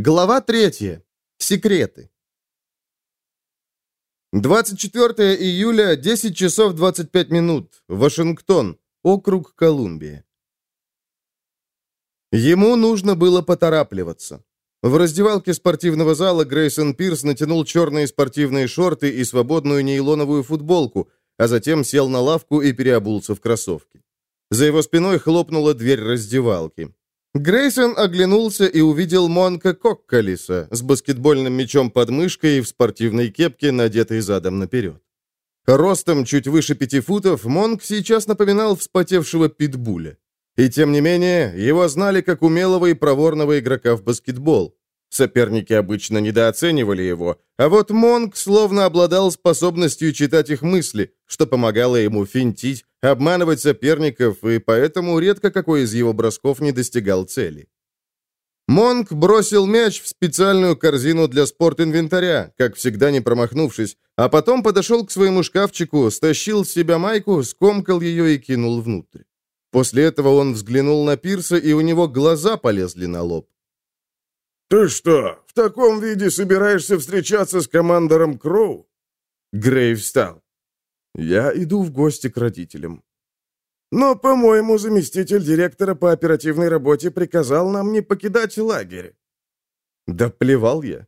Глава 3. Секреты. 24 июля, 10 часов 25 минут. Вашингтон, округ Колумбия. Ему нужно было поторапливаться. В раздевалке спортивного зала Грейсон Пирс натянул черные спортивные шорты и свободную нейлоновую футболку, а затем сел на лавку и переобулся в кроссовки. За его спиной хлопнула дверь раздевалки. Грейсон оглянулся и увидел Монка Коккалиса с баскетбольным мячом под мышкой и в спортивной кепке, надетой задом наперед. Ростом чуть выше пяти футов Монк сейчас напоминал вспотевшего питбуля. И тем не менее, его знали как умелого и проворного игрока в баскетбол. Соперники обычно недооценивали его, а вот Монк словно обладал способностью читать их мысли, что помогало ему финтить, обманывать соперников, и поэтому редко какой из его бросков не достигал цели. Монк бросил мяч в специальную корзину для спортинвентаря, как всегда не промахнувшись, а потом подошел к своему шкафчику, стащил с себя майку, скомкал ее и кинул внутрь. После этого он взглянул на Пирса, и у него глаза полезли на лоб. «Ты что, в таком виде собираешься встречаться с командором Кроу?» Грей встал. «Я иду в гости к родителям». «Но, по-моему, заместитель директора по оперативной работе приказал нам не покидать лагерь». «Да плевал я».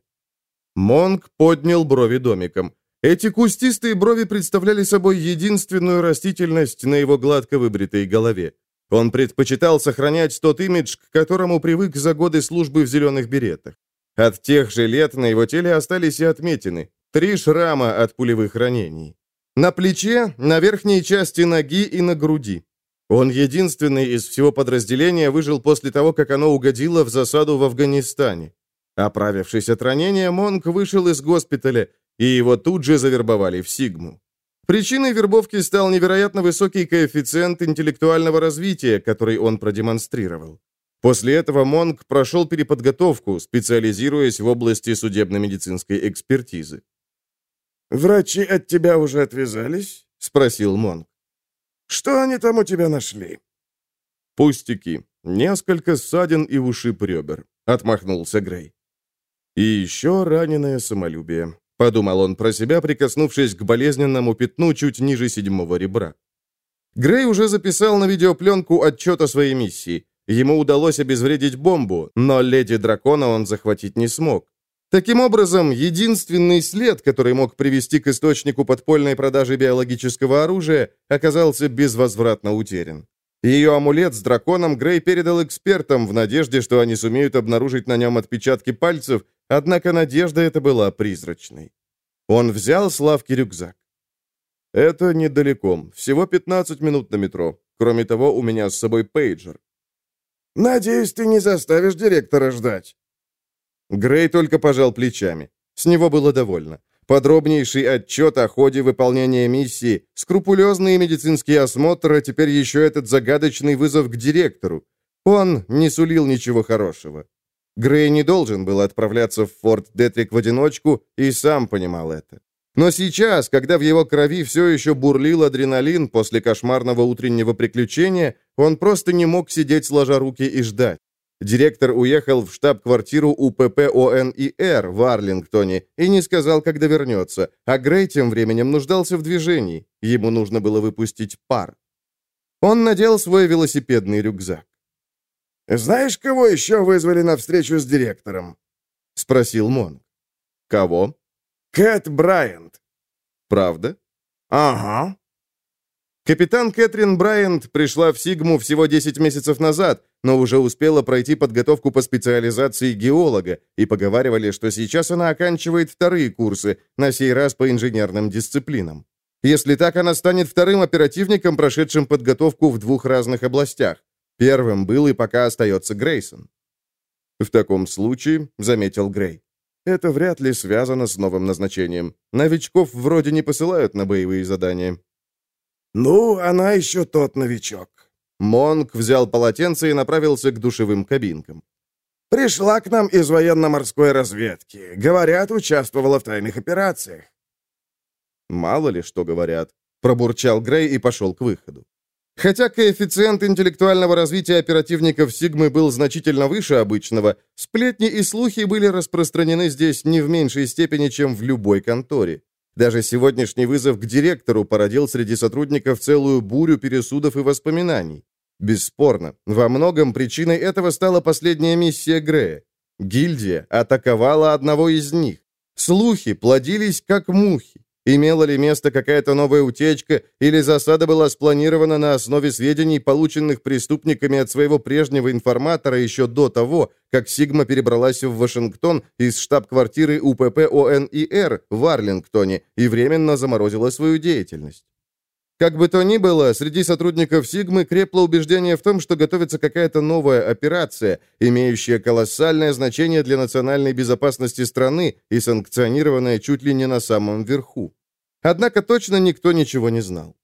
Монг поднял брови домиком. Эти кустистые брови представляли собой единственную растительность на его гладко выбритой голове. Он предпочитал сохранять тот имидж, к которому привык за годы службы в зеленых беретах. От тех же лет на его теле остались и отметины. Три шрама от пулевых ранений. На плече, на верхней части ноги и на груди. Он единственный из всего подразделения выжил после того, как оно угодило в засаду в Афганистане. Оправившись от ранения, Монк вышел из госпиталя, и его тут же завербовали в Сигму. Причиной вербовки стал невероятно высокий коэффициент интеллектуального развития, который он продемонстрировал. После этого Монк прошел переподготовку, специализируясь в области судебно-медицинской экспертизы. «Врачи от тебя уже отвязались?» — спросил Монк. «Что они там у тебя нашли?» «Пустяки. Несколько ссадин и ушиб ребер», — отмахнулся Грей. «И еще раненое самолюбие. Подумал он про себя, прикоснувшись к болезненному пятну чуть ниже седьмого ребра. Грей уже записал на видеопленку отчет о своей миссии. Ему удалось обезвредить бомбу, но леди дракона он захватить не смог. Таким образом, единственный след, который мог привести к источнику подпольной продажи биологического оружия, оказался безвозвратно утерян. Ее амулет с драконом Грей передал экспертам в надежде, что они сумеют обнаружить на нем отпечатки пальцев, однако надежда эта была призрачной. Он взял с лавки рюкзак. «Это недалеко, всего 15 минут на метро. Кроме того, у меня с собой пейджер». «Надеюсь, ты не заставишь директора ждать». Грей только пожал плечами. С него было довольно. Подробнейший отчет о ходе выполнения миссии, скрупулезный медицинский осмотр, а теперь еще этот загадочный вызов к директору. Он не сулил ничего хорошего. Грей не должен был отправляться в форт Детрик в одиночку и сам понимал это. Но сейчас, когда в его крови все еще бурлил адреналин после кошмарного утреннего приключения, он просто не мог сидеть сложа руки и ждать. Директор уехал в штаб-квартиру УПП ОНИР в Арлингтоне и не сказал, когда вернется, а Грей тем временем нуждался в движении. Ему нужно было выпустить пар. Он надел свой велосипедный рюкзак. «Знаешь, кого еще вызвали на встречу с директором?» — спросил Монг. «Кого?» «Кэт Брайант». «Правда?» «Ага. Капитан Кэтрин Брайант пришла в Сигму всего 10 месяцев назад, но уже успела пройти подготовку по специализации геолога, и поговаривали, что сейчас она оканчивает вторые курсы, на сей раз по инженерным дисциплинам. Если так, она станет вторым оперативником, прошедшим подготовку в двух разных областях. Первым был и пока остается Грейсон. «В таком случае», — заметил Грей, — «это вряд ли связано с новым назначением. Новичков вроде не посылают на боевые задания». «Ну, она еще тот новичок». Монк взял полотенце и направился к душевым кабинкам. «Пришла к нам из военно-морской разведки. Говорят, участвовала в тайных операциях». «Мало ли что говорят», — пробурчал Грей и пошел к выходу. Хотя коэффициент интеллектуального развития оперативников Сигмы был значительно выше обычного, сплетни и слухи были распространены здесь не в меньшей степени, чем в любой конторе. Даже сегодняшний вызов к директору породил среди сотрудников целую бурю пересудов и воспоминаний. Бесспорно, во многом причиной этого стала последняя миссия Грея. Гильдия атаковала одного из них. Слухи плодились как мухи. Имела ли место какая-то новая утечка, или засада была спланирована на основе сведений, полученных преступниками от своего прежнего информатора еще до того, как Сигма перебралась в Вашингтон из штаб-квартиры УПП ОНИР в Арлингтоне и временно заморозила свою деятельность? Как бы то ни было, среди сотрудников Сигмы крепло убеждение в том, что готовится какая-то новая операция, имеющая колоссальное значение для национальной безопасности страны и санкционированная чуть ли не на самом верху. Однако точно никто ничего не знал.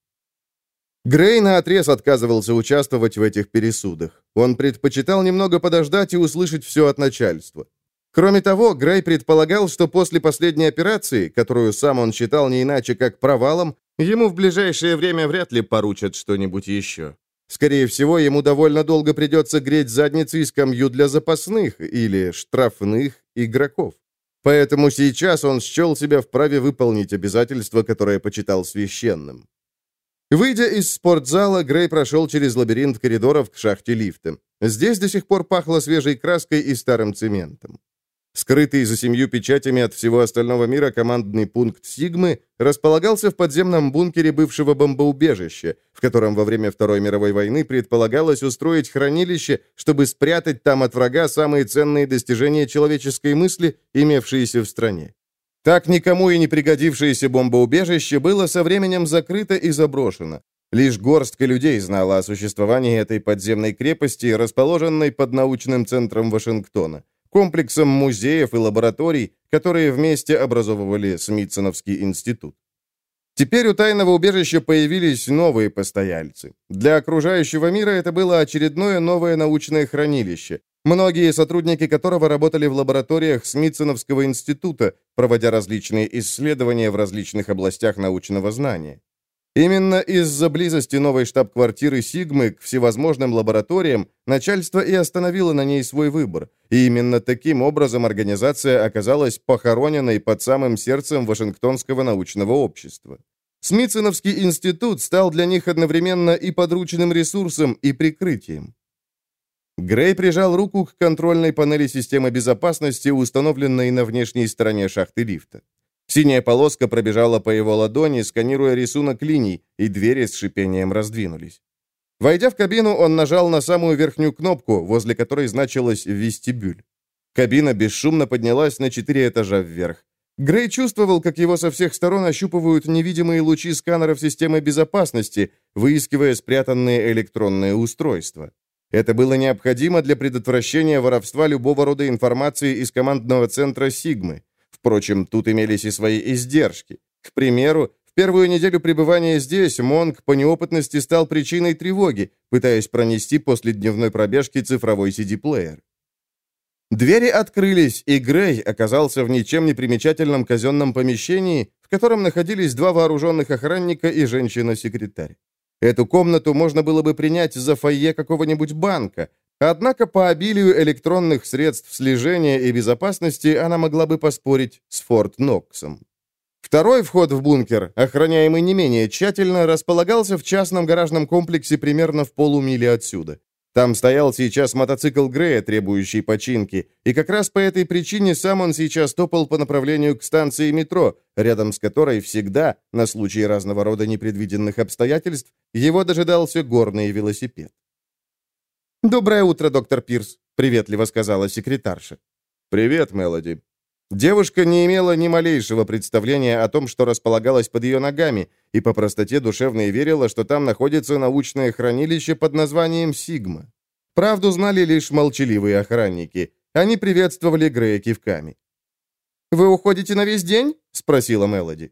Грей наотрез отказывался участвовать в этих пересудах. Он предпочитал немного подождать и услышать все от начальства. Кроме того, Грей предполагал, что после последней операции, которую сам он считал не иначе как провалом, Ему в ближайшее время вряд ли поручат что-нибудь еще. Скорее всего, ему довольно долго придется греть задницы и скамью для запасных или штрафных игроков. Поэтому сейчас он счел себя вправе выполнить обязательство, которое почитал священным. Выйдя из спортзала, Грей прошел через лабиринт коридоров к шахте лифта. Здесь до сих пор пахло свежей краской и старым цементом. Скрытый за семью печатями от всего остального мира командный пункт «Сигмы» располагался в подземном бункере бывшего бомбоубежища, в котором во время Второй мировой войны предполагалось устроить хранилище, чтобы спрятать там от врага самые ценные достижения человеческой мысли, имевшиеся в стране. Так никому и не пригодившееся бомбоубежище было со временем закрыто и заброшено. Лишь горстка людей знала о существовании этой подземной крепости, расположенной под научным центром Вашингтона комплексом музеев и лабораторий, которые вместе образовывали Смитсоновский институт. Теперь у тайного убежища появились новые постояльцы. Для окружающего мира это было очередное новое научное хранилище, многие сотрудники которого работали в лабораториях Смитсоновского института, проводя различные исследования в различных областях научного знания. Именно из-за близости новой штаб-квартиры «Сигмы» к всевозможным лабораториям начальство и остановило на ней свой выбор. И именно таким образом организация оказалась похороненной под самым сердцем Вашингтонского научного общества. Смитсоновский институт стал для них одновременно и подручным ресурсом, и прикрытием. Грей прижал руку к контрольной панели системы безопасности, установленной на внешней стороне шахты лифта. Синяя полоска пробежала по его ладони, сканируя рисунок линий, и двери с шипением раздвинулись. Войдя в кабину, он нажал на самую верхнюю кнопку, возле которой значилось «Вестибюль». Кабина бесшумно поднялась на четыре этажа вверх. Грей чувствовал, как его со всех сторон ощупывают невидимые лучи сканеров системы безопасности, выискивая спрятанные электронные устройства. Это было необходимо для предотвращения воровства любого рода информации из командного центра «Сигмы». Впрочем, тут имелись и свои издержки. К примеру, в первую неделю пребывания здесь Монг по неопытности стал причиной тревоги, пытаясь пронести после дневной пробежки цифровой CD-плеер. Двери открылись, и Грей оказался в ничем не примечательном казенном помещении, в котором находились два вооруженных охранника и женщина-секретарь. Эту комнату можно было бы принять за фойе какого-нибудь банка, Однако по обилию электронных средств слежения и безопасности она могла бы поспорить с Форт Ноксом. Второй вход в бункер, охраняемый не менее тщательно, располагался в частном гаражном комплексе примерно в полумиле отсюда. Там стоял сейчас мотоцикл Грея, требующий починки, и как раз по этой причине сам он сейчас топал по направлению к станции метро, рядом с которой всегда, на случай разного рода непредвиденных обстоятельств, его дожидался горный велосипед. «Доброе утро, доктор Пирс», — приветливо сказала секретарша. «Привет, Мелоди». Девушка не имела ни малейшего представления о том, что располагалось под ее ногами, и по простоте душевной верила, что там находится научное хранилище под названием «Сигма». Правду знали лишь молчаливые охранники. Они приветствовали Грея кивками. «Вы уходите на весь день?» — спросила Мелоди.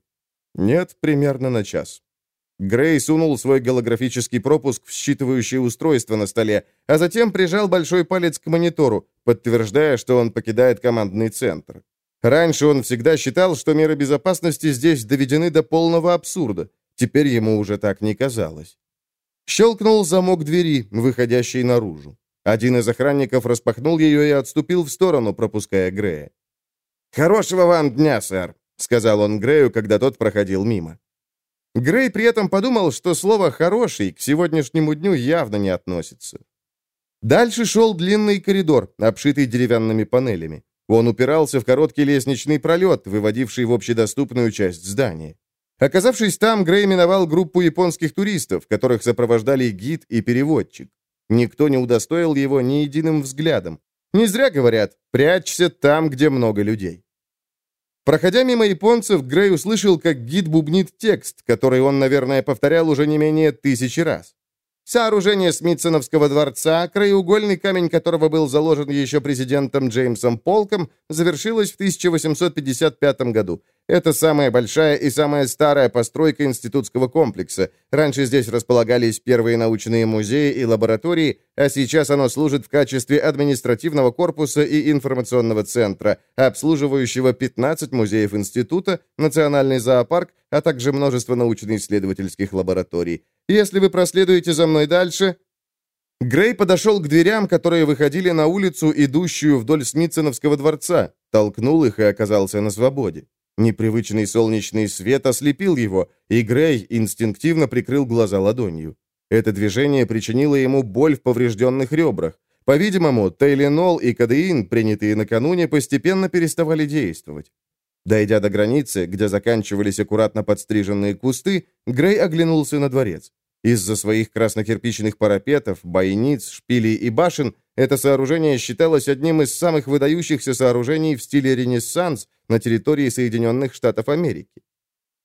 «Нет, примерно на час». Грей сунул свой голографический пропуск в считывающее устройство на столе, а затем прижал большой палец к монитору, подтверждая, что он покидает командный центр. Раньше он всегда считал, что меры безопасности здесь доведены до полного абсурда. Теперь ему уже так не казалось. Щелкнул замок двери, выходящей наружу. Один из охранников распахнул ее и отступил в сторону, пропуская Грея. «Хорошего вам дня, сэр», — сказал он Грею, когда тот проходил мимо. Грей при этом подумал, что слово «хороший» к сегодняшнему дню явно не относится. Дальше шел длинный коридор, обшитый деревянными панелями. Он упирался в короткий лестничный пролет, выводивший в общедоступную часть здания. Оказавшись там, Грей миновал группу японских туристов, которых сопровождали гид и переводчик. Никто не удостоил его ни единым взглядом. Не зря говорят «прячься там, где много людей». Проходя мимо японцев, Грей услышал, как гид бубнит текст, который он, наверное, повторял уже не менее тысячи раз. Сооружение Смитсоновского дворца, краеугольный камень которого был заложен еще президентом Джеймсом Полком, завершилось в 1855 году. Это самая большая и самая старая постройка институтского комплекса. Раньше здесь располагались первые научные музеи и лаборатории, а сейчас оно служит в качестве административного корпуса и информационного центра, обслуживающего 15 музеев института, национальный зоопарк, а также множество научно-исследовательских лабораторий. Если вы проследуете за мной дальше, Грей подошел к дверям, которые выходили на улицу, идущую вдоль Смитсоновского дворца, толкнул их и оказался на свободе. Непривычный солнечный свет ослепил его, и Грей инстинктивно прикрыл глаза ладонью. Это движение причинило ему боль в поврежденных ребрах. По-видимому, тейленол и кадеин, принятые накануне, постепенно переставали действовать. Дойдя до границы, где заканчивались аккуратно подстриженные кусты, Грей оглянулся на дворец. Из-за своих краснокирпичных парапетов, бойниц, шпилей и башен это сооружение считалось одним из самых выдающихся сооружений в стиле Ренессанс на территории Соединенных Штатов Америки.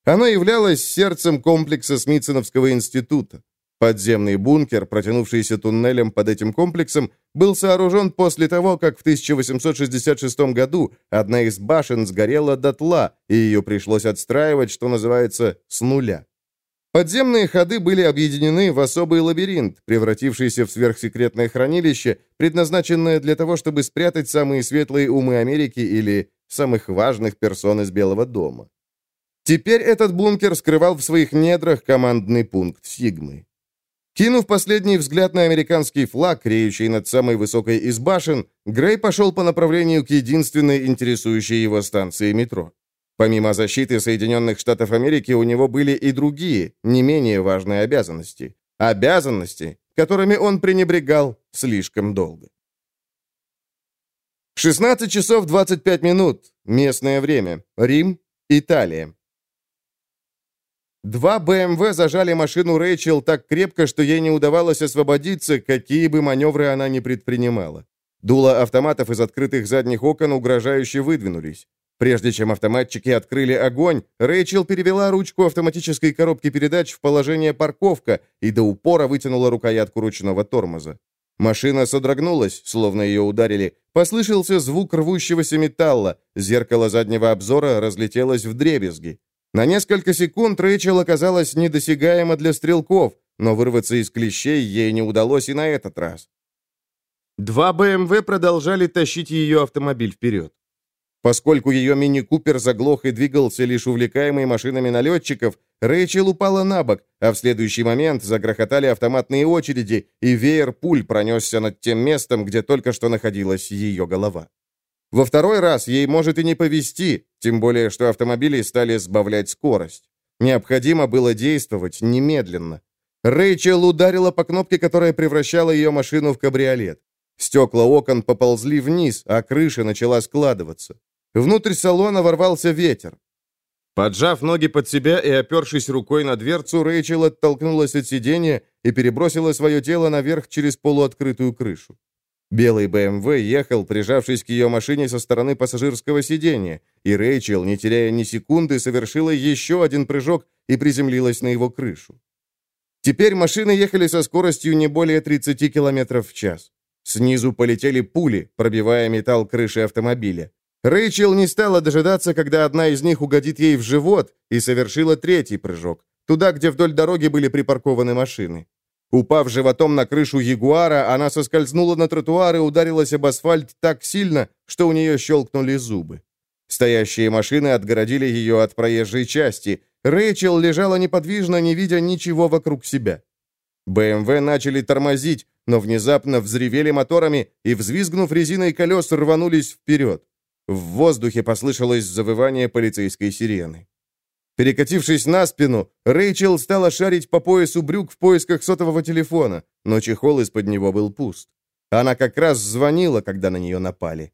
Оно являлось сердцем комплекса Смитсоновского института. Подземный бункер, протянувшийся туннелем под этим комплексом, был сооружен после того, как в 1866 году одна из башен сгорела дотла, и ее пришлось отстраивать, что называется, с нуля. Подземные ходы были объединены в особый лабиринт, превратившийся в сверхсекретное хранилище, предназначенное для того, чтобы спрятать самые светлые умы Америки или самых важных персон из Белого дома. Теперь этот бункер скрывал в своих недрах командный пункт Сигмы. Кинув последний взгляд на американский флаг, реющий над самой высокой из башен, Грей пошел по направлению к единственной интересующей его станции метро. Помимо защиты Соединенных Штатов Америки, у него были и другие, не менее важные обязанности. Обязанности, которыми он пренебрегал слишком долго. 16 часов 25 минут. Местное время. Рим, Италия. Два БМВ зажали машину Рэйчел так крепко, что ей не удавалось освободиться, какие бы маневры она ни предпринимала. Дула автоматов из открытых задних окон угрожающе выдвинулись. Прежде чем автоматчики открыли огонь, Рэйчел перевела ручку автоматической коробки передач в положение парковка и до упора вытянула рукоятку ручного тормоза. Машина содрогнулась, словно ее ударили. Послышался звук рвущегося металла. Зеркало заднего обзора разлетелось в дребезги. На несколько секунд Рэйчел оказалась недосягаема для стрелков, но вырваться из клещей ей не удалось и на этот раз. Два БМВ продолжали тащить ее автомобиль вперед. Поскольку ее мини-купер заглох и двигался лишь увлекаемый машинами налетчиков, Рэйчел упала на бок, а в следующий момент загрохотали автоматные очереди, и веер пуль пронесся над тем местом, где только что находилась ее голова. Во второй раз ей может и не повезти, тем более, что автомобили стали сбавлять скорость. Необходимо было действовать немедленно. Рэйчел ударила по кнопке, которая превращала ее машину в кабриолет. Стекла окон поползли вниз, а крыша начала складываться. Внутрь салона ворвался ветер. Поджав ноги под себя и опершись рукой на дверцу, Рэйчел оттолкнулась от сиденья и перебросила свое тело наверх через полуоткрытую крышу. Белый БМВ ехал, прижавшись к ее машине со стороны пассажирского сиденья, и Рэйчел, не теряя ни секунды, совершила еще один прыжок и приземлилась на его крышу. Теперь машины ехали со скоростью не более 30 км в час. Снизу полетели пули, пробивая металл крыши автомобиля. Рэйчел не стала дожидаться, когда одна из них угодит ей в живот, и совершила третий прыжок, туда, где вдоль дороги были припаркованы машины. Упав животом на крышу Ягуара, она соскользнула на тротуар и ударилась об асфальт так сильно, что у нее щелкнули зубы. Стоящие машины отгородили ее от проезжей части. Рэйчел лежала неподвижно, не видя ничего вокруг себя. БМВ начали тормозить, но внезапно взревели моторами и, взвизгнув резиной колес, рванулись вперед. В воздухе послышалось завывание полицейской сирены. Перекатившись на спину, Рэйчел стала шарить по поясу брюк в поисках сотового телефона, но чехол из-под него был пуст. Она как раз звонила, когда на нее напали.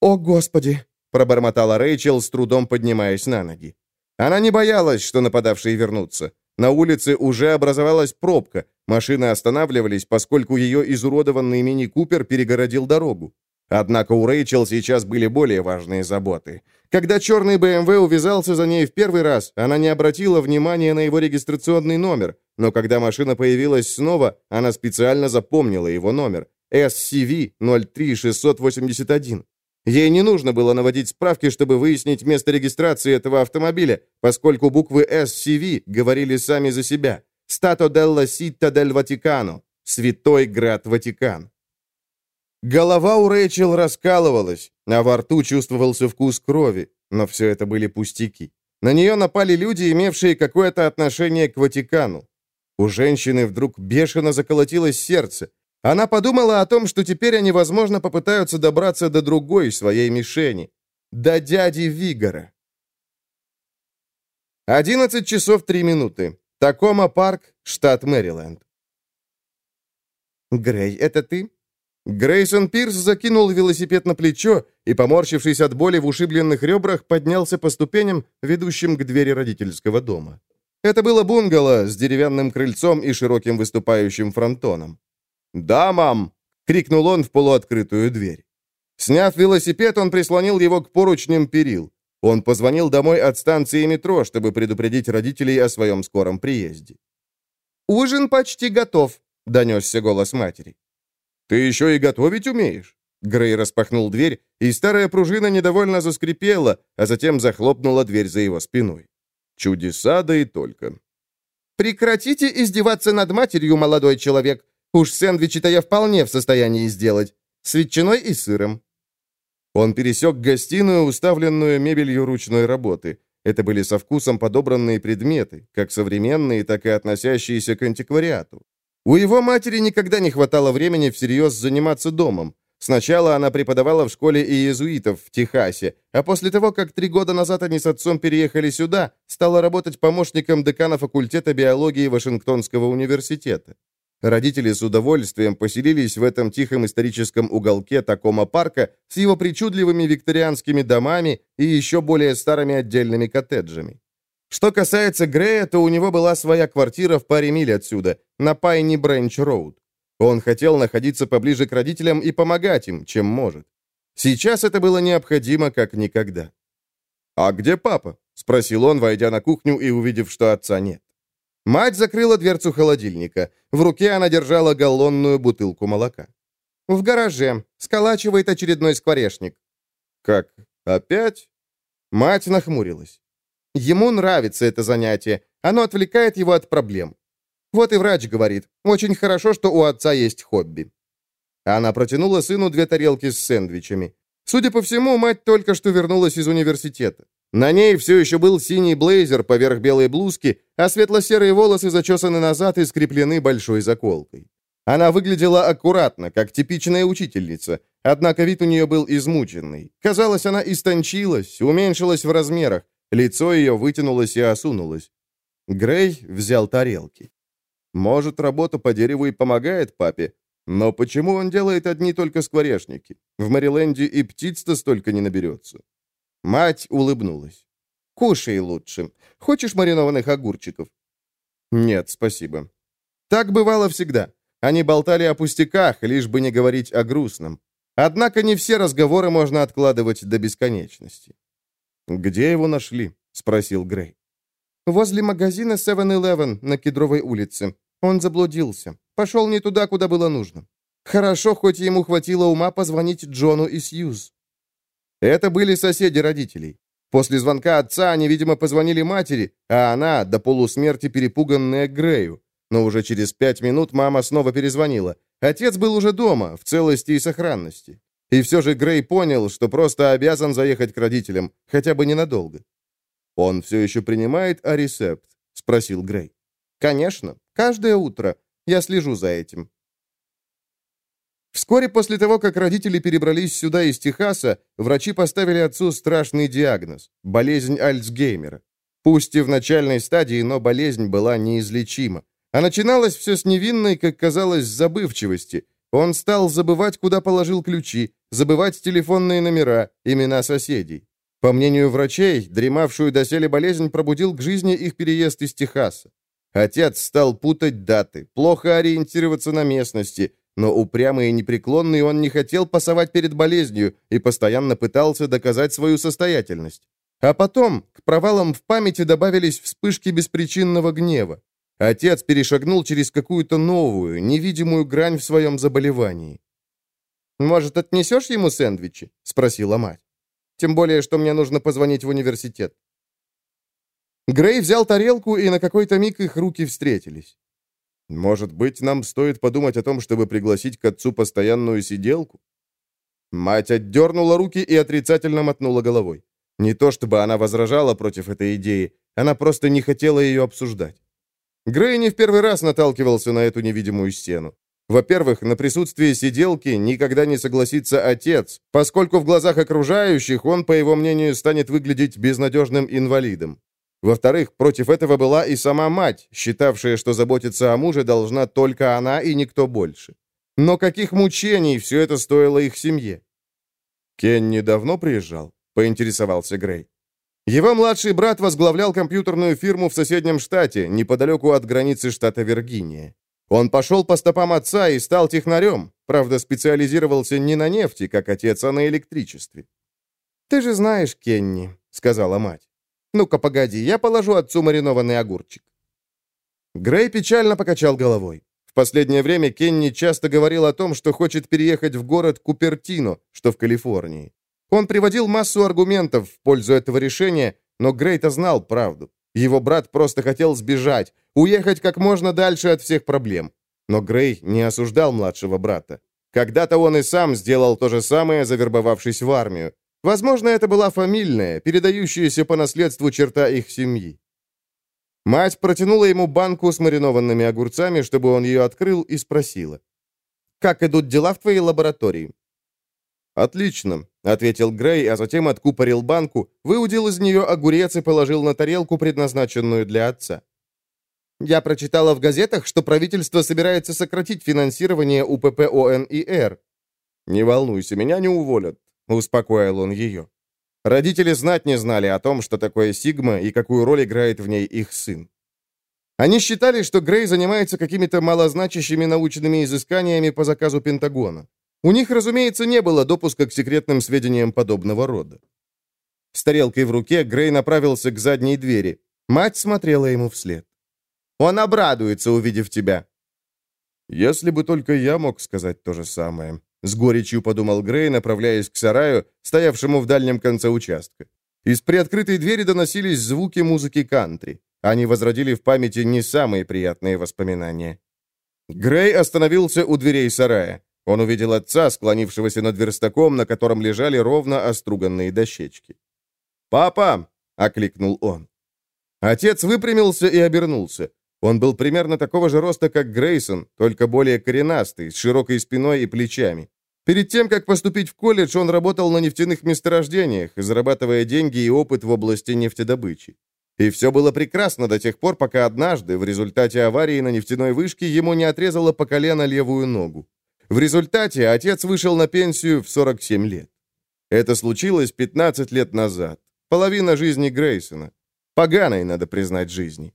«О, Господи!» — пробормотала Рэйчел, с трудом поднимаясь на ноги. Она не боялась, что нападавшие вернутся. На улице уже образовалась пробка, машины останавливались, поскольку ее изуродованный мини-купер перегородил дорогу. Однако у Рэйчел сейчас были более важные заботы. Когда черный БМВ увязался за ней в первый раз, она не обратила внимания на его регистрационный номер, но когда машина появилась снова, она специально запомнила его номер – SCV-03681. Ей не нужно было наводить справки, чтобы выяснить место регистрации этого автомобиля, поскольку буквы SCV говорили сами за себя. «Стато делла Ситта дель Ватикано» – «Святой Град Ватикан». Голова у Рэйчел раскалывалась, а во рту чувствовался вкус крови, но все это были пустяки. На нее напали люди, имевшие какое-то отношение к Ватикану. У женщины вдруг бешено заколотилось сердце. Она подумала о том, что теперь они, возможно, попытаются добраться до другой своей мишени. До дяди Вигора. 11 часов 3 минуты. Такома парк, штат Мэриленд. «Грей, это ты?» Грейсон Пирс закинул велосипед на плечо и, поморщившись от боли в ушибленных ребрах, поднялся по ступеням, ведущим к двери родительского дома. Это было бунгало с деревянным крыльцом и широким выступающим фронтоном. «Да, мам!» — крикнул он в полуоткрытую дверь. Сняв велосипед, он прислонил его к поручням перил. Он позвонил домой от станции метро, чтобы предупредить родителей о своем скором приезде. «Ужин почти готов», — донесся голос матери. «Ты еще и готовить умеешь?» Грей распахнул дверь, и старая пружина недовольно заскрипела, а затем захлопнула дверь за его спиной. Чудеса, да и только. «Прекратите издеваться над матерью, молодой человек. Уж сэндвичи-то я вполне в состоянии сделать. С ветчиной и сыром». Он пересек гостиную, уставленную мебелью ручной работы. Это были со вкусом подобранные предметы, как современные, так и относящиеся к антиквариату. У его матери никогда не хватало времени всерьез заниматься домом. Сначала она преподавала в школе иезуитов в Техасе, а после того, как три года назад они с отцом переехали сюда, стала работать помощником декана факультета биологии Вашингтонского университета. Родители с удовольствием поселились в этом тихом историческом уголке такого парка с его причудливыми викторианскими домами и еще более старыми отдельными коттеджами. Что касается Грея, то у него была своя квартира в паре миль отсюда, на Пайни Бренч Роуд. Он хотел находиться поближе к родителям и помогать им, чем может. Сейчас это было необходимо, как никогда. «А где папа?» — спросил он, войдя на кухню и увидев, что отца нет. Мать закрыла дверцу холодильника. В руке она держала галлонную бутылку молока. «В гараже. Сколачивает очередной скворечник». «Как? Опять?» Мать нахмурилась. Ему нравится это занятие. Оно отвлекает его от проблем. Вот и врач говорит. Очень хорошо, что у отца есть хобби. Она протянула сыну две тарелки с сэндвичами. Судя по всему, мать только что вернулась из университета. На ней все еще был синий блейзер поверх белой блузки, а светло-серые волосы зачесаны назад и скреплены большой заколкой. Она выглядела аккуратно, как типичная учительница, однако вид у нее был измученный. Казалось, она истончилась, уменьшилась в размерах, Лицо ее вытянулось и осунулось. Грей взял тарелки. Может, работа по дереву и помогает папе, но почему он делает одни только скворечники? В Мэриленде и птиц-то столько не наберется. Мать улыбнулась. «Кушай лучше. Хочешь маринованных огурчиков?» «Нет, спасибо». Так бывало всегда. Они болтали о пустяках, лишь бы не говорить о грустном. Однако не все разговоры можно откладывать до бесконечности. «Где его нашли?» — спросил Грей. «Возле магазина 7-Eleven на Кедровой улице. Он заблудился. Пошел не туда, куда было нужно. Хорошо, хоть ему хватило ума позвонить Джону и Сьюз». Это были соседи родителей. После звонка отца они, видимо, позвонили матери, а она, до полусмерти перепуганная Грею. Но уже через пять минут мама снова перезвонила. Отец был уже дома, в целости и сохранности. И все же Грей понял, что просто обязан заехать к родителям, хотя бы ненадолго. «Он все еще принимает аресепт?» — спросил Грей. «Конечно. Каждое утро. Я слежу за этим». Вскоре после того, как родители перебрались сюда из Техаса, врачи поставили отцу страшный диагноз – болезнь Альцгеймера. Пусть и в начальной стадии, но болезнь была неизлечима. А начиналось все с невинной, как казалось, забывчивости. Он стал забывать, куда положил ключи, забывать телефонные номера, имена соседей. По мнению врачей, дремавшую доселе болезнь пробудил к жизни их переезд из Техаса. Отец стал путать даты, плохо ориентироваться на местности, но упрямый и непреклонный он не хотел пасовать перед болезнью и постоянно пытался доказать свою состоятельность. А потом к провалам в памяти добавились вспышки беспричинного гнева. Отец перешагнул через какую-то новую, невидимую грань в своем заболевании. «Может, отнесешь ему сэндвичи?» — спросила мать. Тем более, что мне нужно позвонить в университет. Грей взял тарелку, и на какой-то миг их руки встретились. «Может быть, нам стоит подумать о том, чтобы пригласить к отцу постоянную сиделку?» Мать отдернула руки и отрицательно мотнула головой. Не то чтобы она возражала против этой идеи, она просто не хотела ее обсуждать. Грей не в первый раз наталкивался на эту невидимую стену. Во-первых, на присутствие сиделки никогда не согласится отец, поскольку в глазах окружающих он, по его мнению, станет выглядеть безнадежным инвалидом. Во-вторых, против этого была и сама мать, считавшая, что заботиться о муже должна только она и никто больше. Но каких мучений все это стоило их семье? «Кенни давно приезжал?» — поинтересовался Грей. Его младший брат возглавлял компьютерную фирму в соседнем штате, неподалеку от границы штата Виргиния. Он пошел по стопам отца и стал технарем, правда, специализировался не на нефти, как отец, а на электричестве. «Ты же знаешь, Кенни», — сказала мать. «Ну-ка, погоди, я положу отцу маринованный огурчик». Грей печально покачал головой. В последнее время Кенни часто говорил о том, что хочет переехать в город Купертино, что в Калифорнии. Он приводил массу аргументов в пользу этого решения, но Грей-то знал правду. Его брат просто хотел сбежать, уехать как можно дальше от всех проблем. Но Грей не осуждал младшего брата. Когда-то он и сам сделал то же самое, завербовавшись в армию. Возможно, это была фамильная, передающаяся по наследству черта их семьи. Мать протянула ему банку с маринованными огурцами, чтобы он ее открыл, и спросила. «Как идут дела в твоей лаборатории?» «Отлично», — ответил Грей, а затем откупорил банку, выудил из нее огурец и положил на тарелку, предназначенную для отца. «Я прочитала в газетах, что правительство собирается сократить финансирование УПП ОНИР». «Не волнуйся, меня не уволят», — успокоил он ее. Родители знать не знали о том, что такое Сигма и какую роль играет в ней их сын. Они считали, что Грей занимается какими-то малозначащими научными изысканиями по заказу Пентагона. У них, разумеется, не было допуска к секретным сведениям подобного рода. С тарелкой в руке Грей направился к задней двери. Мать смотрела ему вслед. «Он обрадуется, увидев тебя». «Если бы только я мог сказать то же самое», — с горечью подумал Грей, направляясь к сараю, стоявшему в дальнем конце участка. Из приоткрытой двери доносились звуки музыки кантри. Они возродили в памяти не самые приятные воспоминания. Грей остановился у дверей сарая. Он увидел отца, склонившегося над верстаком, на котором лежали ровно оструганные дощечки. «Папа!» — окликнул он. Отец выпрямился и обернулся. Он был примерно такого же роста, как Грейсон, только более коренастый, с широкой спиной и плечами. Перед тем, как поступить в колледж, он работал на нефтяных месторождениях, зарабатывая деньги и опыт в области нефтедобычи. И все было прекрасно до тех пор, пока однажды, в результате аварии на нефтяной вышке, ему не отрезало по колено левую ногу. В результате отец вышел на пенсию в 47 лет. Это случилось 15 лет назад. Половина жизни Грейсона. Поганой, надо признать, жизни.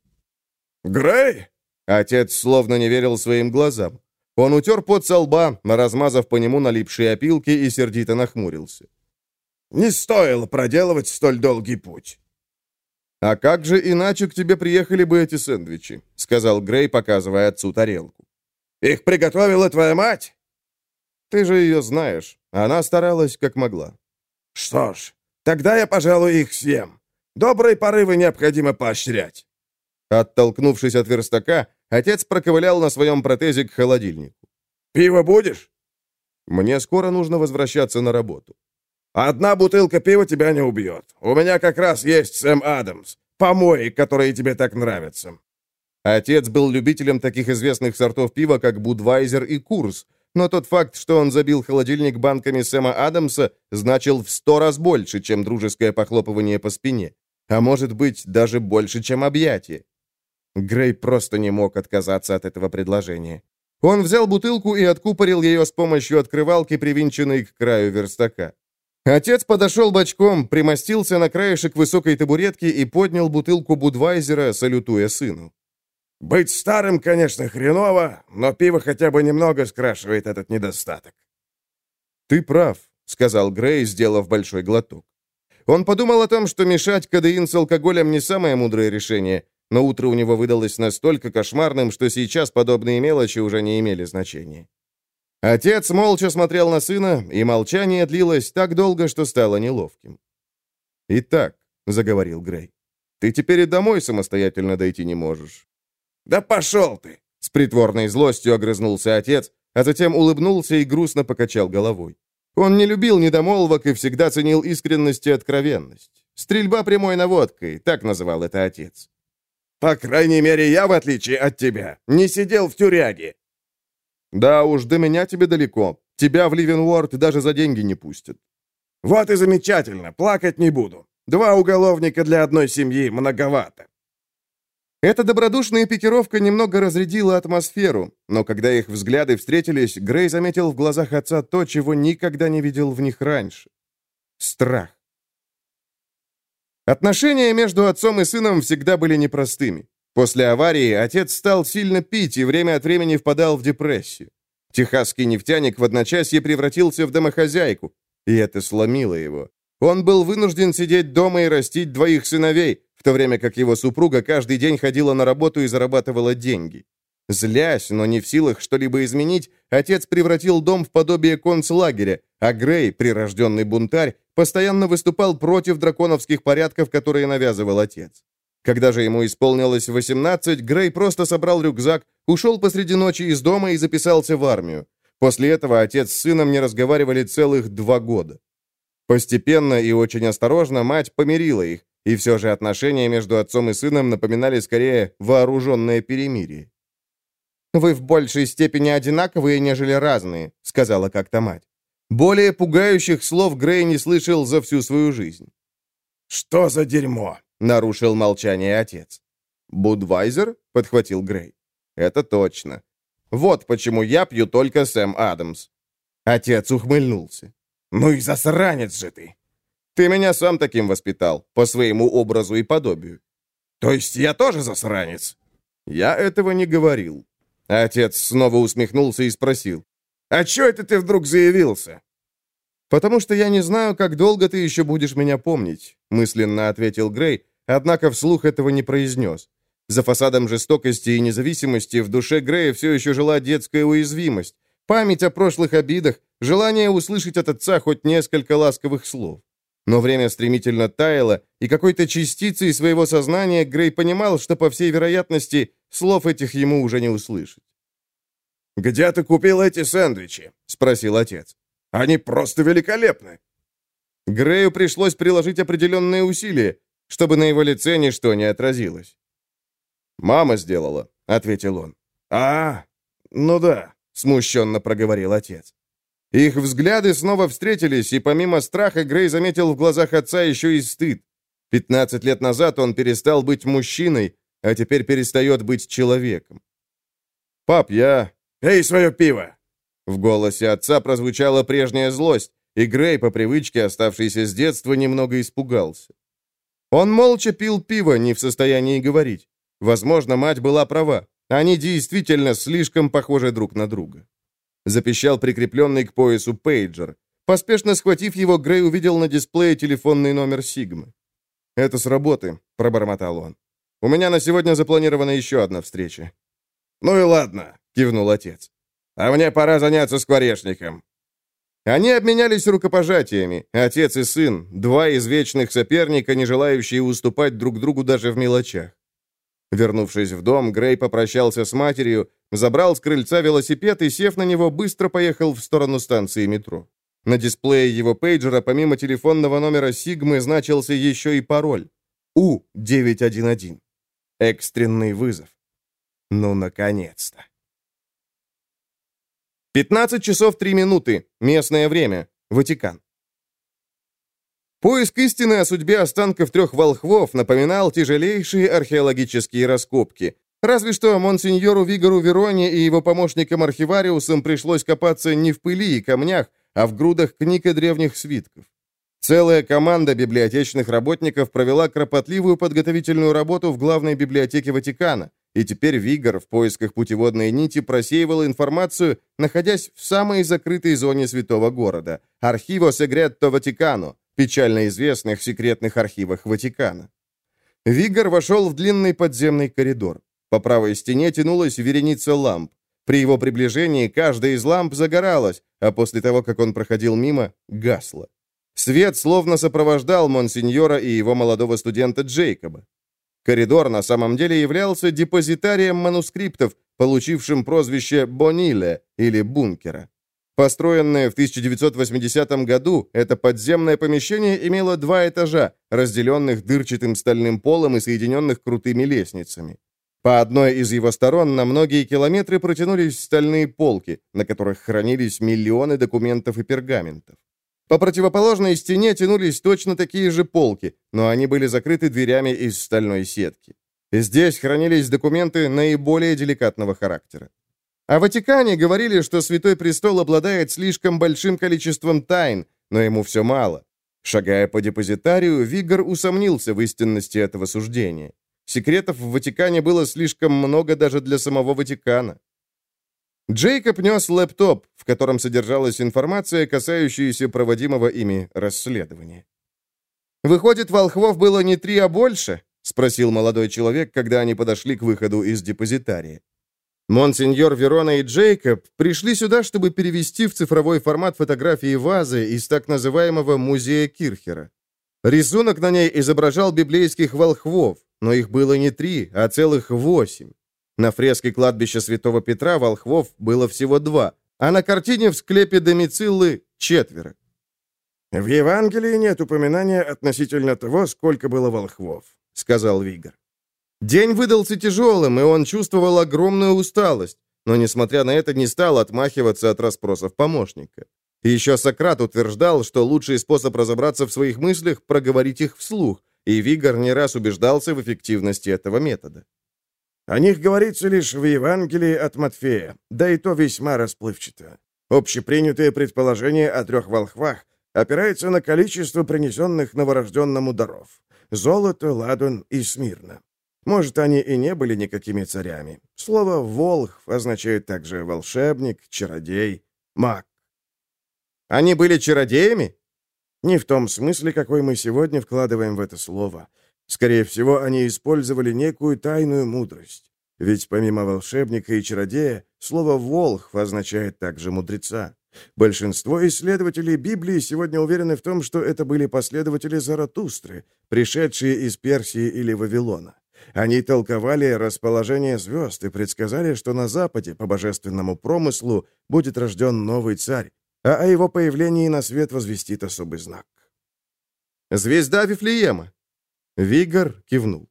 «Грей?» Отец словно не верил своим глазам. Он утер пот со лба, размазав по нему налипшие опилки и сердито нахмурился. «Не стоило проделывать столь долгий путь». «А как же иначе к тебе приехали бы эти сэндвичи?» — сказал Грей, показывая отцу тарелку. «Их приготовила твоя мать?» Ты же ее знаешь. Она старалась, как могла». «Что ж, тогда я, пожалуй, их съем. Добрые порывы необходимо поощрять». Оттолкнувшись от верстака, отец проковылял на своем протезе к холодильнику. «Пиво будешь?» «Мне скоро нужно возвращаться на работу». «Одна бутылка пива тебя не убьет. У меня как раз есть Сэм Адамс, помои, которые тебе так нравятся». Отец был любителем таких известных сортов пива, как Будвайзер и Курс, но тот факт, что он забил холодильник банками Сэма Адамса, значил в сто раз больше, чем дружеское похлопывание по спине. А может быть, даже больше, чем объятие. Грей просто не мог отказаться от этого предложения. Он взял бутылку и откупорил ее с помощью открывалки, привинченной к краю верстака. Отец подошел бочком, примостился на краешек высокой табуретки и поднял бутылку Будвайзера, салютуя сыну. «Быть старым, конечно, хреново, но пиво хотя бы немного скрашивает этот недостаток». «Ты прав», — сказал Грей, сделав большой глоток. Он подумал о том, что мешать кадеин с алкоголем не самое мудрое решение, но утро у него выдалось настолько кошмарным, что сейчас подобные мелочи уже не имели значения. Отец молча смотрел на сына, и молчание длилось так долго, что стало неловким. «Итак», — заговорил Грей, — «ты теперь и домой самостоятельно дойти не можешь». «Да пошел ты!» — с притворной злостью огрызнулся отец, а затем улыбнулся и грустно покачал головой. Он не любил недомолвок и всегда ценил искренность и откровенность. «Стрельба прямой наводкой», — так называл это отец. По крайней мере, я, в отличие от тебя, не сидел в тюряге». «Да уж, до меня тебе далеко. Тебя в Ливенворд даже за деньги не пустят». «Вот и замечательно, плакать не буду. Два уголовника для одной семьи многовато». Эта добродушная пикировка немного разрядила атмосферу, но когда их взгляды встретились, Грей заметил в глазах отца то, чего никогда не видел в них раньше. Страх. Отношения между отцом и сыном всегда были непростыми. После аварии отец стал сильно пить и время от времени впадал в депрессию. Техасский нефтяник в одночасье превратился в домохозяйку, и это сломило его. Он был вынужден сидеть дома и растить двоих сыновей, то время как его супруга каждый день ходила на работу и зарабатывала деньги. Злясь, но не в силах что-либо изменить, отец превратил дом в подобие концлагеря, а Грей, прирожденный бунтарь, постоянно выступал против драконовских порядков, которые навязывал отец. Когда же ему исполнилось 18, Грей просто собрал рюкзак, ушел посреди ночи из дома и записался в армию. После этого отец с сыном не разговаривали целых два года. Постепенно и очень осторожно мать помирила их, и все же отношения между отцом и сыном напоминали скорее вооруженное перемирие. «Вы в большей степени одинаковые, нежели разные», — сказала как-то мать. Более пугающих слов Грей не слышал за всю свою жизнь. «Что за дерьмо?» — нарушил молчание отец. «Будвайзер?» — подхватил Грей. «Это точно. Вот почему я пью только Сэм Адамс». Отец ухмыльнулся. «Ну и засранец же ты!» «Ты меня сам таким воспитал, по своему образу и подобию». «То есть я тоже засранец?» «Я этого не говорил». Отец снова усмехнулся и спросил. «А чё это ты вдруг заявился?» «Потому что я не знаю, как долго ты еще будешь меня помнить», мысленно ответил Грей, однако вслух этого не произнес. За фасадом жестокости и независимости в душе Грея все еще жила детская уязвимость, память о прошлых обидах, желание услышать от отца хоть несколько ласковых слов. Но время стремительно таяло, и какой-то частицей своего сознания Грей понимал, что, по всей вероятности, слов этих ему уже не услышать. «Где ты купил эти сэндвичи?» — спросил отец. «Они просто великолепны!» Грею пришлось приложить определенные усилия, чтобы на его лице ничто не отразилось. «Мама сделала», — ответил он. «А, ну да», — смущенно проговорил отец. Их взгляды снова встретились, и помимо страха Грей заметил в глазах отца еще и стыд. Пятнадцать лет назад он перестал быть мужчиной, а теперь перестает быть человеком. «Пап, я...» «Эй, свое пиво!» В голосе отца прозвучала прежняя злость, и Грей, по привычке, оставшийся с детства, немного испугался. Он молча пил пиво, не в состоянии говорить. Возможно, мать была права. Они действительно слишком похожи друг на друга. Запищал прикрепленный к поясу пейджер. Поспешно схватив его, Грей увидел на дисплее телефонный номер Сигмы. «Это с работы», — пробормотал он. «У меня на сегодня запланирована еще одна встреча». «Ну и ладно», — кивнул отец. «А мне пора заняться скворечником». Они обменялись рукопожатиями, отец и сын, два извечных соперника, не желающие уступать друг другу даже в мелочах. Вернувшись в дом, Грей попрощался с матерью, забрал с крыльца велосипед и, сев на него, быстро поехал в сторону станции метро. На дисплее его пейджера, помимо телефонного номера Сигмы, значился еще и пароль. У-911. Экстренный вызов. Ну, наконец-то. 15 часов 3 минуты. Местное время. Ватикан. Поиск истины о судьбе останков трех волхвов напоминал тяжелейшие археологические раскопки. Разве что монсеньору Вигору Вероне и его помощникам-архивариусам пришлось копаться не в пыли и камнях, а в грудах книг и древних свитков. Целая команда библиотечных работников провела кропотливую подготовительную работу в главной библиотеке Ватикана, и теперь Вигор в поисках путеводной нити просеивал информацию, находясь в самой закрытой зоне святого города – Архиво Сегретто Ватикано, печально известных секретных архивах Ватикана. Вигор вошел в длинный подземный коридор. По правой стене тянулась вереница ламп. При его приближении каждая из ламп загоралась, а после того, как он проходил мимо, гасла. Свет словно сопровождал Монсеньора и его молодого студента Джейкоба. Коридор на самом деле являлся депозитарием манускриптов, получившим прозвище «Бониле» или «Бункера». Построенное в 1980 году, это подземное помещение имело два этажа, разделенных дырчатым стальным полом и соединенных крутыми лестницами. По одной из его сторон на многие километры протянулись стальные полки, на которых хранились миллионы документов и пергаментов. По противоположной стене тянулись точно такие же полки, но они были закрыты дверями из стальной сетки. Здесь хранились документы наиболее деликатного характера. О Ватикане говорили, что Святой Престол обладает слишком большим количеством тайн, но ему все мало. Шагая по депозитарию, Вигор усомнился в истинности этого суждения. Секретов в Ватикане было слишком много даже для самого Ватикана. Джейкоб нес лэптоп, в котором содержалась информация, касающаяся проводимого ими расследования. «Выходит, волхвов было не три, а больше?» — спросил молодой человек, когда они подошли к выходу из депозитария. Монсеньор Верона и Джейкоб пришли сюда, чтобы перевести в цифровой формат фотографии вазы из так называемого музея Кирхера. Рисунок на ней изображал библейских волхвов, но их было не три, а целых восемь. На фреске кладбища святого Петра волхвов было всего два, а на картине в склепе Домициллы четверо. «В Евангелии нет упоминания относительно того, сколько было волхвов», — сказал Вигор. День выдался тяжелым, и он чувствовал огромную усталость, но, несмотря на это, не стал отмахиваться от расспросов помощника. Еще Сократ утверждал, что лучший способ разобраться в своих мыслях — проговорить их вслух, и Вигор не раз убеждался в эффективности этого метода. О них говорится лишь в Евангелии от Матфея, да и то весьма расплывчато. Общепринятое предположение о трех волхвах опирается на количество принесенных новорожденному даров — золото, ладан и смирно. Может, они и не были никакими царями. Слово «волхв» означает также волшебник, чародей, маг. Они были чародеями? Не в том смысле, какой мы сегодня вкладываем в это слово. Скорее всего, они использовали некую тайную мудрость. Ведь помимо волшебника и чародея, слово «волхв» означает также мудреца. Большинство исследователей Библии сегодня уверены в том, что это были последователи Заратустры, пришедшие из Персии или Вавилона. Они толковали расположение звезд и предсказали, что на Западе, по божественному промыслу, будет рожден новый царь, а о его появлении на свет возвестит особый знак. «Звезда Вифлеема», Вигор кивнул.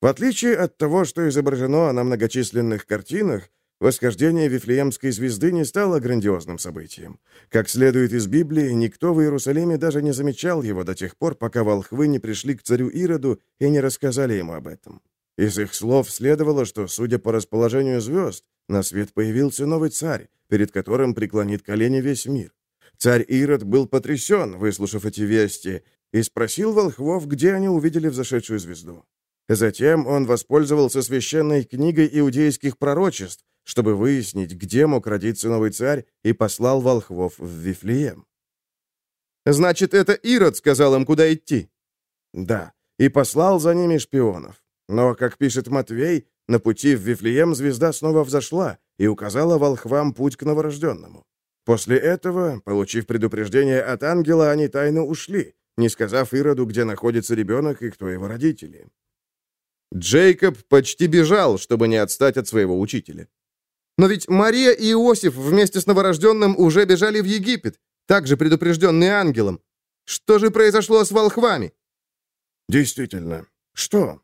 В отличие от того, что изображено на многочисленных картинах, восхождение Вифлеемской звезды не стало грандиозным событием. Как следует из Библии, никто в Иерусалиме даже не замечал его до тех пор, пока волхвы не пришли к царю Ироду и не рассказали ему об этом. Из их слов следовало, что, судя по расположению звезд, на свет появился новый царь, перед которым преклонит колени весь мир. Царь Ирод был потрясен, выслушав эти вести, и спросил волхвов, где они увидели взошедшую звезду. Затем он воспользовался священной книгой иудейских пророчеств, чтобы выяснить, где мог родиться новый царь, и послал волхвов в Вифлеем. «Значит, это Ирод сказал им, куда идти?» «Да, и послал за ними шпионов. Но, как пишет Матвей, на пути в Вифлеем звезда снова взошла и указала волхвам путь к новорожденному. После этого, получив предупреждение от ангела, они тайно ушли, не сказав Ироду, где находится ребенок и кто его родители. Джейкоб почти бежал, чтобы не отстать от своего учителя. Но ведь Мария и Иосиф вместе с новорожденным уже бежали в Египет, также предупрежденные ангелом. Что же произошло с волхвами? Действительно, что?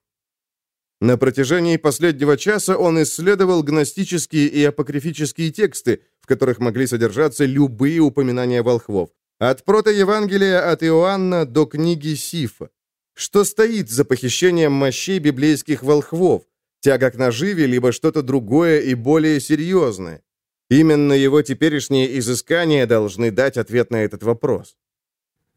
На протяжении последнего часа он исследовал гностические и апокрифические тексты, в которых могли содержаться любые упоминания волхвов, от протоевангелия от Иоанна до книги Сифа. Что стоит за похищением мощей библейских волхвов? Тяга к наживе, либо что-то другое и более серьезное? Именно его теперешние изыскания должны дать ответ на этот вопрос.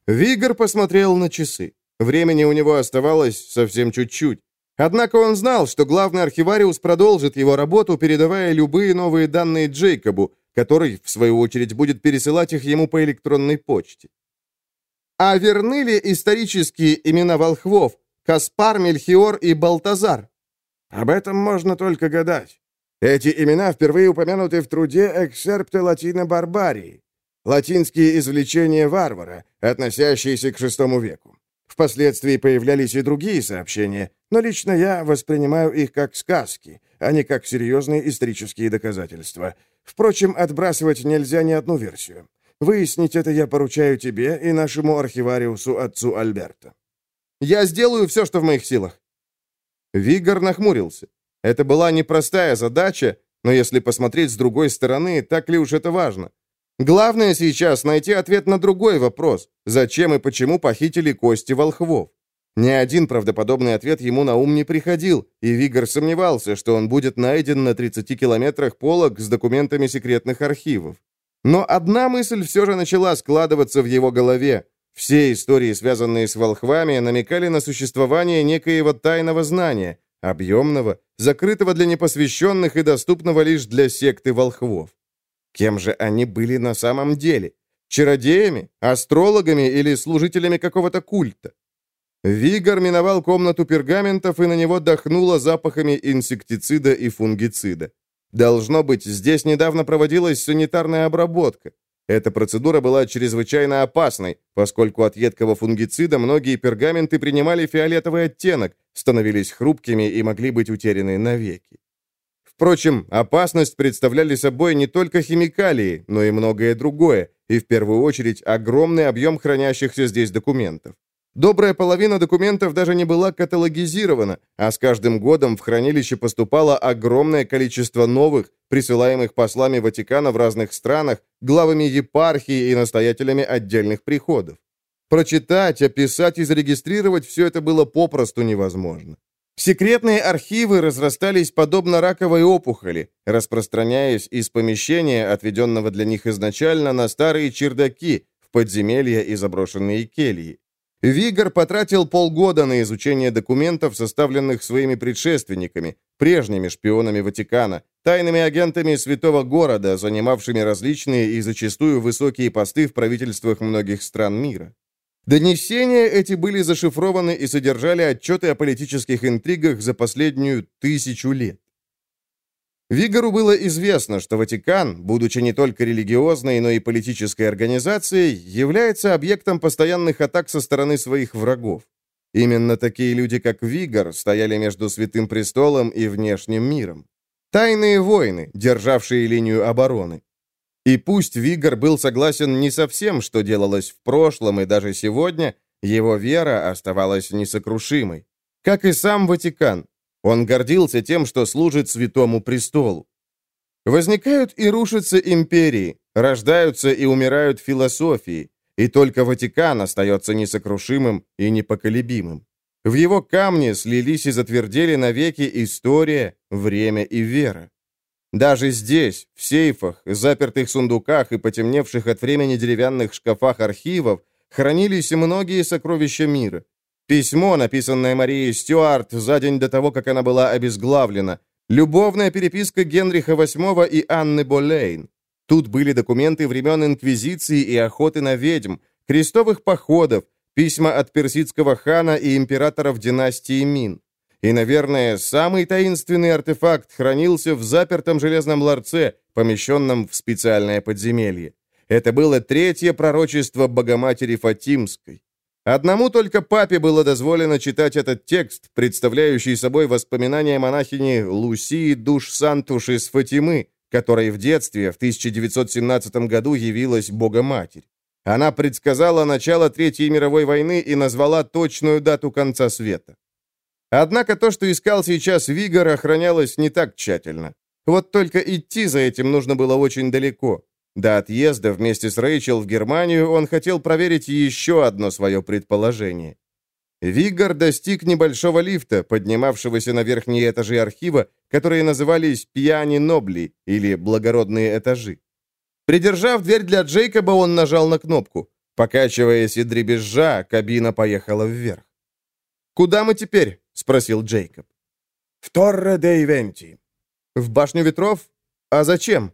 Вигор посмотрел на часы. Времени у него оставалось совсем чуть-чуть. Однако он знал, что главный архивариус продолжит его работу, передавая любые новые данные Джейкобу, который, в свою очередь, будет пересылать их ему по электронной почте. А верны ли исторические имена волхвов Каспар, Мельхиор и Балтазар? Об этом можно только гадать. Эти имена впервые упомянуты в труде «Эксерпте латино барбарии» — латинские извлечения варвара, относящиеся к VI веку. Впоследствии появлялись и другие сообщения, но лично я воспринимаю их как сказки, а не как серьезные исторические доказательства. Впрочем, отбрасывать нельзя ни одну версию. Выяснить это я поручаю тебе и нашему архивариусу отцу Альберта. Я сделаю все, что в моих силах. Вигор нахмурился. Это была непростая задача, но если посмотреть с другой стороны, так ли уж это важно? Главное сейчас найти ответ на другой вопрос. Зачем и почему похитили кости волхвов? Ни один правдоподобный ответ ему на ум не приходил, и Вигор сомневался, что он будет найден на 30 километрах полок с документами секретных архивов. Но одна мысль все же начала складываться в его голове. Все истории, связанные с волхвами, намекали на существование некоего тайного знания, объемного, закрытого для непосвященных и доступного лишь для секты волхвов. Кем же они были на самом деле? Чародеями, астрологами или служителями какого-то культа? Вигор миновал комнату пергаментов, и на него дохнуло запахами инсектицида и фунгицида. Должно быть, здесь недавно проводилась санитарная обработка. Эта процедура была чрезвычайно опасной, поскольку от едкого фунгицида многие пергаменты принимали фиолетовый оттенок, становились хрупкими и могли быть утеряны навеки. Впрочем, опасность представляли собой не только химикалии, но и многое другое, и в первую очередь огромный объем хранящихся здесь документов. Добрая половина документов даже не была каталогизирована, а с каждым годом в хранилище поступало огромное количество новых, присылаемых послами Ватикана в разных странах, главами епархии и настоятелями отдельных приходов. Прочитать, описать и зарегистрировать все это было попросту невозможно. Секретные архивы разрастались подобно раковой опухоли, распространяясь из помещения, отведенного для них изначально, на старые чердаки, в подземелья и заброшенные кельи. Вигор потратил полгода на изучение документов, составленных своими предшественниками, прежними шпионами Ватикана, тайными агентами святого города, занимавшими различные и зачастую высокие посты в правительствах многих стран мира. Донесения эти были зашифрованы и содержали отчеты о политических интригах за последнюю тысячу лет. Вигору было известно, что Ватикан, будучи не только религиозной, но и политической организацией, является объектом постоянных атак со стороны своих врагов. Именно такие люди, как Вигор, стояли между Святым Престолом и внешним миром. Тайные войны, державшие линию обороны. И пусть Вигор был согласен не со всем, что делалось в прошлом и даже сегодня, его вера оставалась несокрушимой. Как и сам Ватикан, он гордился тем, что служит святому престолу. Возникают и рушатся империи, рождаются и умирают философии, и только Ватикан остается несокрушимым и непоколебимым. В его камне слились и затвердели навеки история, время и вера. Даже здесь, в сейфах, запертых сундуках и потемневших от времени деревянных шкафах архивов, хранились многие сокровища мира, Письмо, написанное Марией Стюарт за день до того, как она была обезглавлена. Любовная переписка Генриха VIII и Анны Болейн. Тут были документы времен Инквизиции и охоты на ведьм, крестовых походов, письма от персидского хана и императоров династии Мин. И, наверное, самый таинственный артефакт хранился в запертом железном ларце, помещенном в специальное подземелье. Это было третье пророчество Богоматери Фатимской. Одному только папе было дозволено читать этот текст, представляющий собой воспоминания монахини Лусии Душ Сантуш из Фатимы, которой в детстве, в 1917 году, явилась Богоматерь. Она предсказала начало Третьей мировой войны и назвала точную дату конца света. Однако то, что искал сейчас Вигор, охранялось не так тщательно. Вот только идти за этим нужно было очень далеко. До отъезда вместе с Рэйчел в Германию он хотел проверить еще одно свое предположение. Вигор достиг небольшого лифта, поднимавшегося на верхние этажи архива, которые назывались «Пьяни Нобли» или «Благородные этажи». Придержав дверь для Джейкоба, он нажал на кнопку. Покачиваясь и дребезжа, кабина поехала вверх. «Куда мы теперь?» — спросил Джейкоб. «В Торре де Ивенти». «В башню ветров? А зачем?»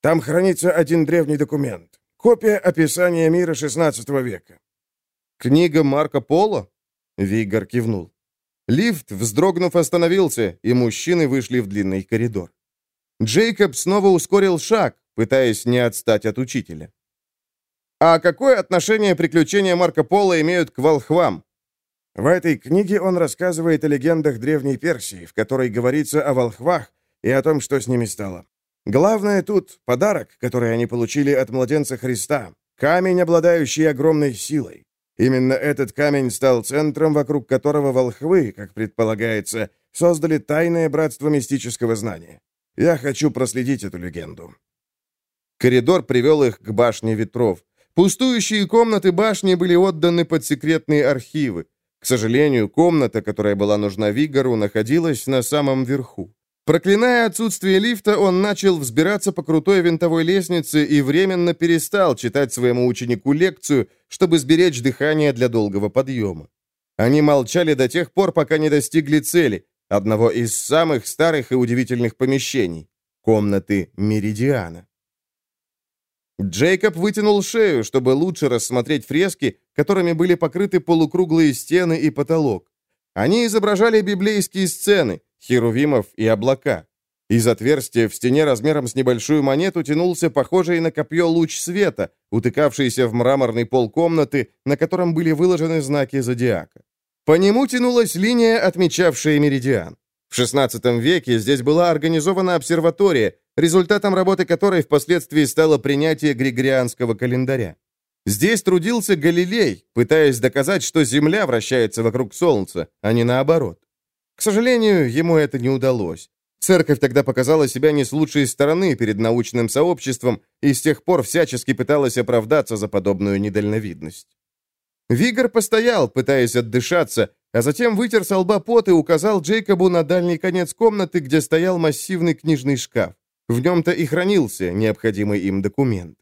«Там хранится один древний документ. Копия описания мира XVI века». «Книга Марко Поло?» Вигор кивнул. Лифт, вздрогнув, остановился, и мужчины вышли в длинный коридор. Джейкоб снова ускорил шаг, пытаясь не отстать от учителя. «А какое отношение приключения Марко Поло имеют к волхвам?» В этой книге он рассказывает о легендах Древней Персии, в которой говорится о волхвах и о том, что с ними стало. Главное тут — подарок, который они получили от младенца Христа, камень, обладающий огромной силой. Именно этот камень стал центром, вокруг которого волхвы, как предполагается, создали тайное братство мистического знания. Я хочу проследить эту легенду. Коридор привел их к башне ветров. Пустующие комнаты башни были отданы под секретные архивы. К сожалению, комната, которая была нужна Вигору, находилась на самом верху. Проклиная отсутствие лифта, он начал взбираться по крутой винтовой лестнице и временно перестал читать своему ученику лекцию, чтобы сберечь дыхание для долгого подъема. Они молчали до тех пор, пока не достигли цели, одного из самых старых и удивительных помещений — комнаты Меридиана. Джейкоб вытянул шею, чтобы лучше рассмотреть фрески, которыми были покрыты полукруглые стены и потолок. Они изображали библейские сцены, херувимов и облака. Из отверстия в стене размером с небольшую монету тянулся похожий на копье луч света, утыкавшийся в мраморный пол комнаты, на котором были выложены знаки зодиака. По нему тянулась линия, отмечавшая меридиан. В XVI веке здесь была организована обсерватория, результатом работы которой впоследствии стало принятие Григорианского календаря. Здесь трудился Галилей, пытаясь доказать, что Земля вращается вокруг Солнца, а не наоборот. К сожалению, ему это не удалось. Церковь тогда показала себя не с лучшей стороны перед научным сообществом и с тех пор всячески пыталась оправдаться за подобную недальновидность. Вигор постоял, пытаясь отдышаться, а затем вытер со лба пот и указал Джейкобу на дальний конец комнаты, где стоял массивный книжный шкаф. В нем-то и хранился необходимый им документ.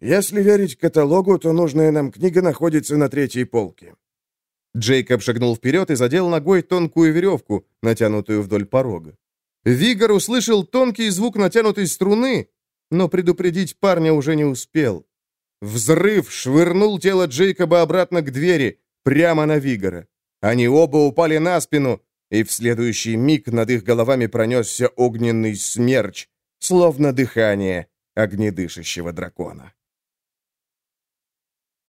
Если верить каталогу, то нужная нам книга находится на третьей полке. Джейкоб шагнул вперед и задел ногой тонкую веревку, натянутую вдоль порога. Вигор услышал тонкий звук натянутой струны, но предупредить парня уже не успел. Взрыв швырнул тело Джейкоба обратно к двери, прямо на Вигора. Они оба упали на спину, и в следующий миг над их головами пронесся огненный смерч, словно дыхание огнедышащего дракона.